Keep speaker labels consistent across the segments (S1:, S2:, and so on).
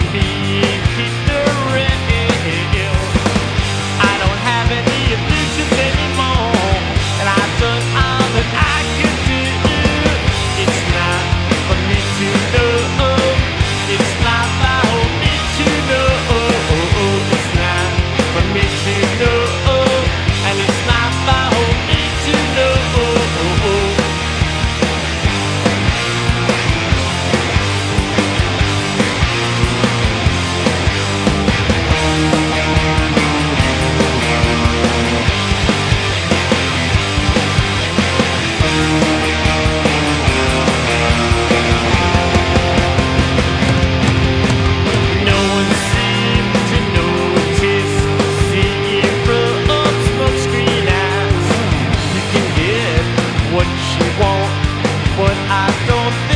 S1: from being want, but I don't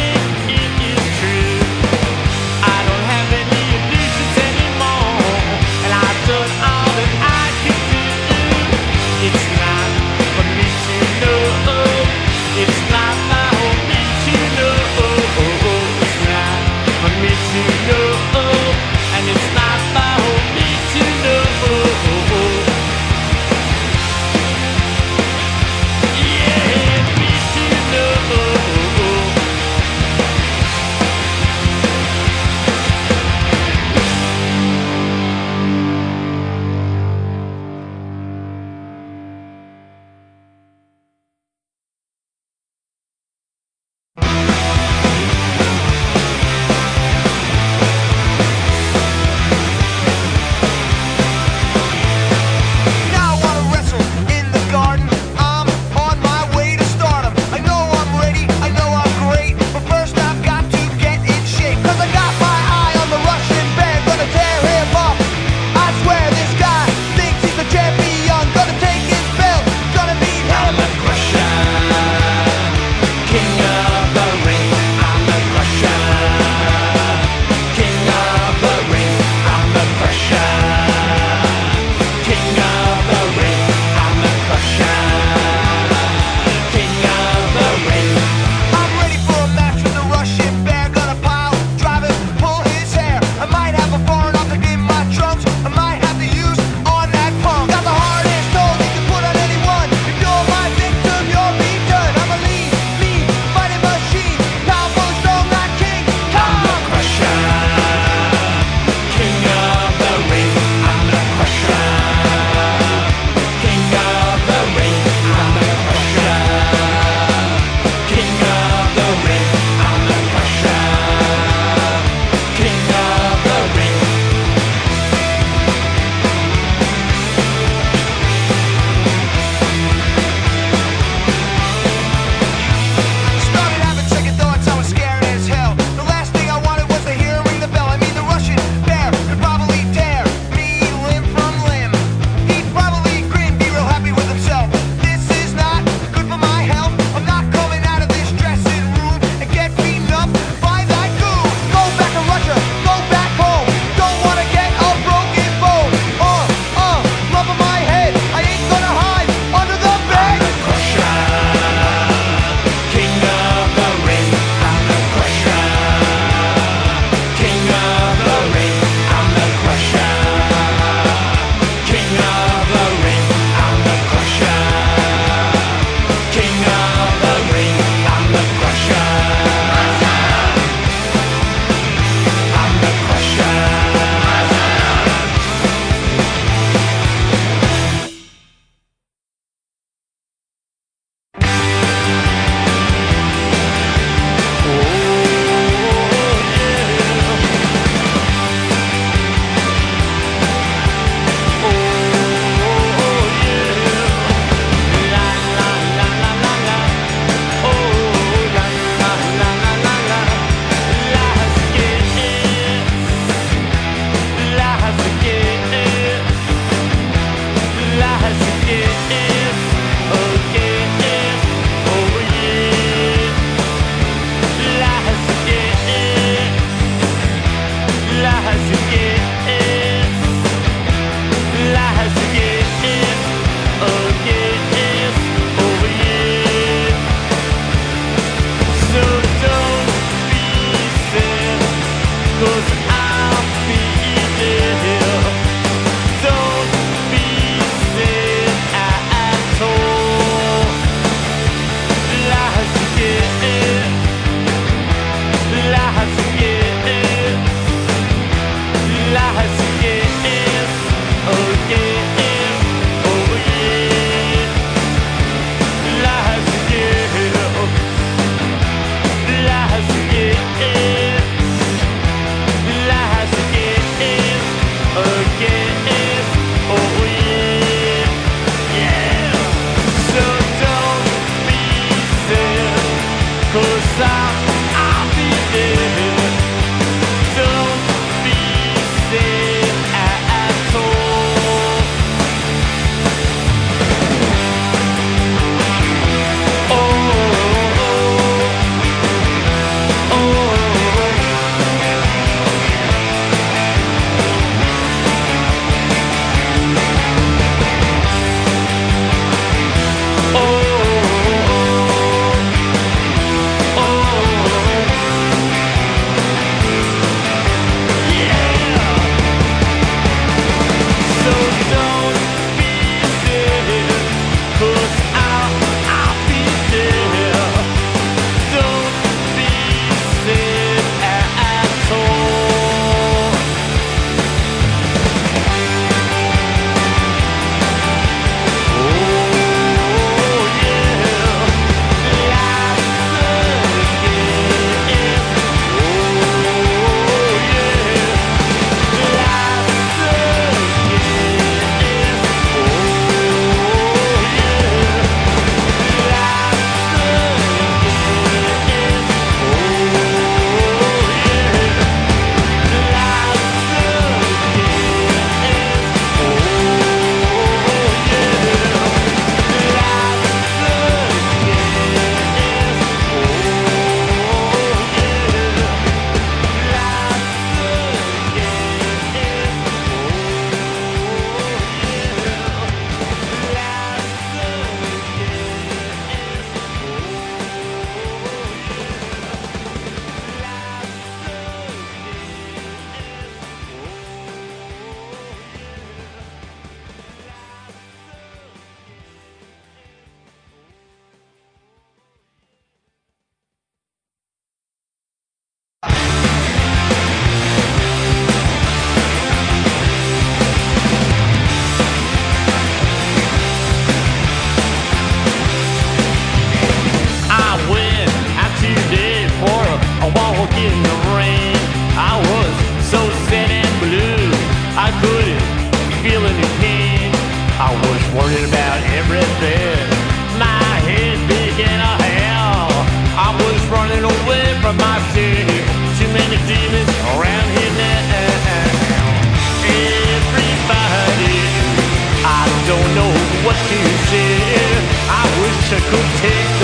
S1: could take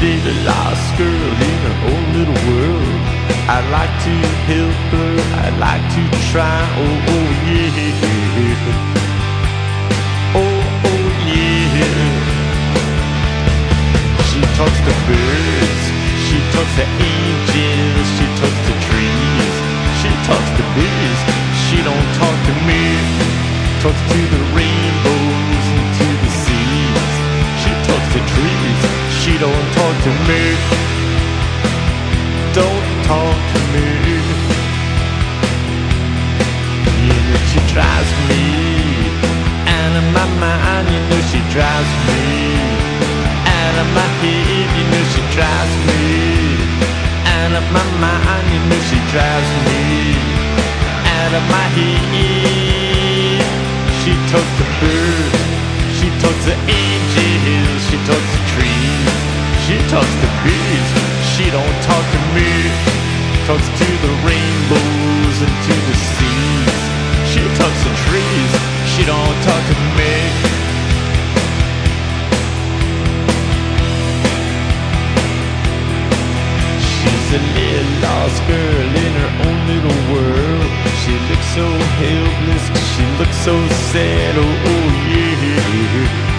S1: little lost girl in her own little world. I'd like to help her, I'd like to try. Oh, oh yeah. Oh, oh yeah. She talks to birds, she talks to angels, she talks to trees, she talks to bees. She don't talk to me, talks to the rainbows and to the seas. She talks to trees, she don't talk to me. Don't talk to me. You know she drives me out of my mind. You know she drives me out of my head. You know she drives me out of my mind. You know she drives me out of my head. She talks to birds. She talks to angels. Talks to bees. She don't talk to me. Talks to the rainbows and to the seas. She talks to trees. She don't talk to me. She's a little lost girl in her own little world. She looks so helpless. She looks so sad. Oh, oh yeah.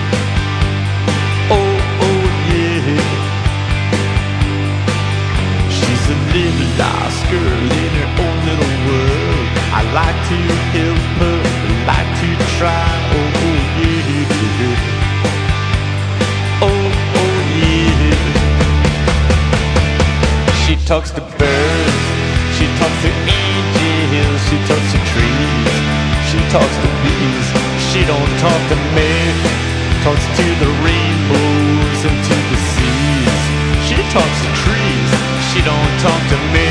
S1: Little lost girl in her own little world. I like to help her, I like to try. Oh, oh yeah. Oh, oh yeah. She talks to birds, she talks to angels, she talks to trees, she talks to bees. She don't talk to me, talks to the rainbows and to the seas. She talks she don't talk to me.